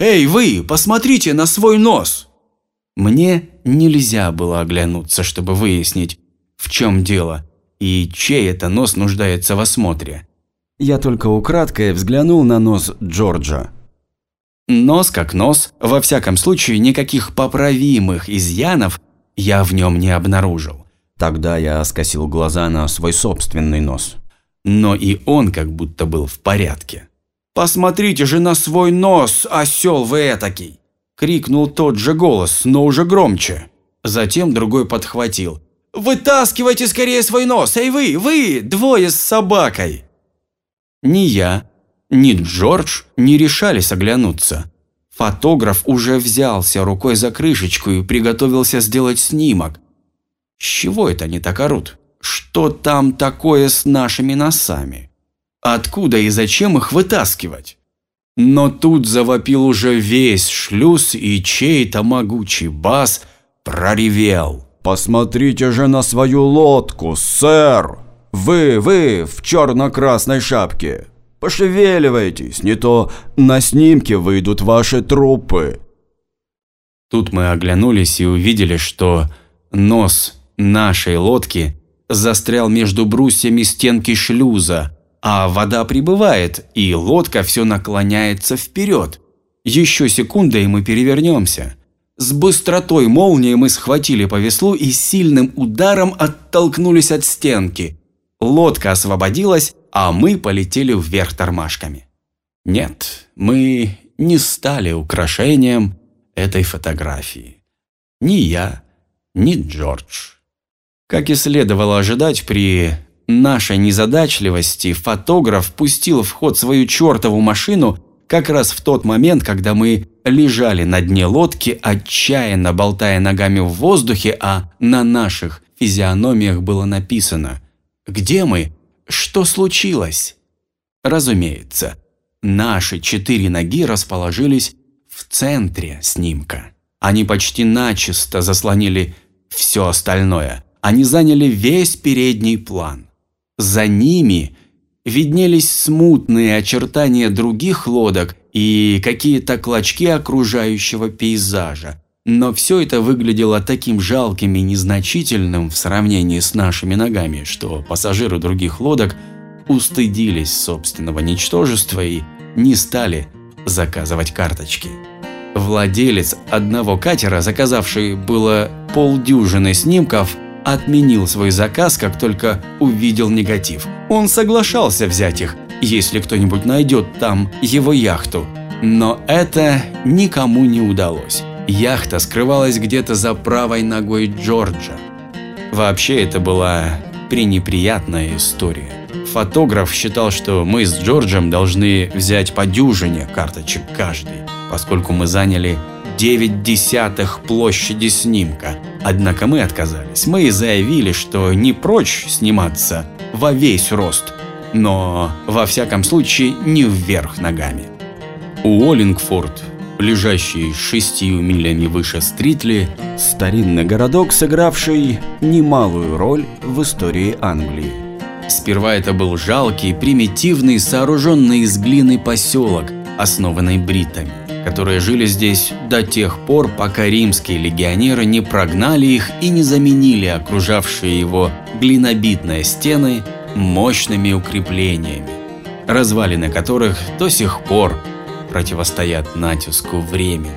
«Эй, вы, посмотрите на свой нос!» Мне нельзя было оглянуться, чтобы выяснить, в чем дело и чей это нос нуждается в осмотре. Я только украдкой взглянул на нос Джорджа. Нос как нос, во всяком случае никаких поправимых изъянов я в нем не обнаружил. Тогда я скосил глаза на свой собственный нос. Но и он как будто был в порядке. «Посмотрите же на свой нос, осел вы этакий!» Крикнул тот же голос, но уже громче. Затем другой подхватил. «Вытаскивайте скорее свой нос! Эй вы, вы, двое с собакой!» Ни я, ни Джордж не решались оглянуться. Фотограф уже взялся рукой за крышечку и приготовился сделать снимок. С чего это они так орут? Что там такое с нашими носами? Откуда и зачем их вытаскивать? Но тут завопил уже весь шлюз, и чей-то могучий бас проревел. «Посмотрите же на свою лодку, сэр! Вы, вы в черно-красной шапке! Пошевеливайтесь, не то на снимке выйдут ваши трупы!» Тут мы оглянулись и увидели, что нос нашей лодки застрял между брусьями стенки шлюза, а вода прибывает, и лодка все наклоняется вперед. Еще секунда, и мы перевернемся. С быстротой молнии мы схватили по веслу и сильным ударом оттолкнулись от стенки. Лодка освободилась, а мы полетели вверх тормашками. Нет, мы не стали украшением этой фотографии. Ни я, ни Джордж. Как и следовало ожидать, при нашей незадачливости фотограф пустил в ход свою чертову машину как раз в тот момент, когда мы лежали на дне лодки, отчаянно болтая ногами в воздухе, а на наших физиономиях было написано «Где мы? Что случилось?» Разумеется, наши четыре ноги расположились в центре снимка. Они почти начисто заслонили все остальное. Они заняли весь передний план. За ними виднелись смутные очертания других лодок и какие-то клочки окружающего пейзажа. Но все это выглядело таким жалким и незначительным в сравнении с нашими ногами, что пассажиры других лодок устыдились собственного ничтожества и не стали заказывать карточки. Владелец одного катера, заказавший было полдюжины снимков, отменил свой заказ, как только увидел негатив. Он соглашался взять их, если кто-нибудь найдет там его яхту. Но это никому не удалось. Яхта скрывалась где-то за правой ногой Джорджа. Вообще это была пренеприятная история. Фотограф считал, что мы с Джорджем должны взять по дюжине карточек каждый, поскольку мы заняли 9 десятых площади снимка. Однако мы отказались. Мы заявили, что не прочь сниматься во весь рост, но во всяком случае не вверх ногами. Уоллингфорд, лежащий шестью милями выше Стритли, старинный городок, сыгравший немалую роль в истории Англии. Сперва это был жалкий, примитивный, сооруженный из глины поселок, основанный бритами которые жили здесь до тех пор, пока римские легионеры не прогнали их и не заменили окружавшие его глинобитные стены мощными укреплениями, развалины которых до сих пор противостоят натиску времени.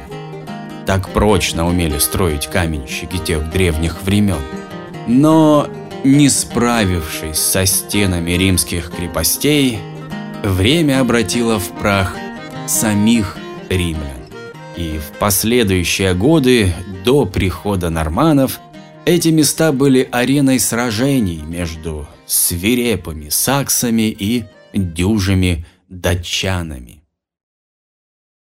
Так прочно умели строить каменщики тех древних времен. Но, не справившись со стенами римских крепостей, время обратило в прах самих римлян. И в последующие годы до прихода норманов эти места были ареной сражений между свирепыми саксами и дюжими датчанами.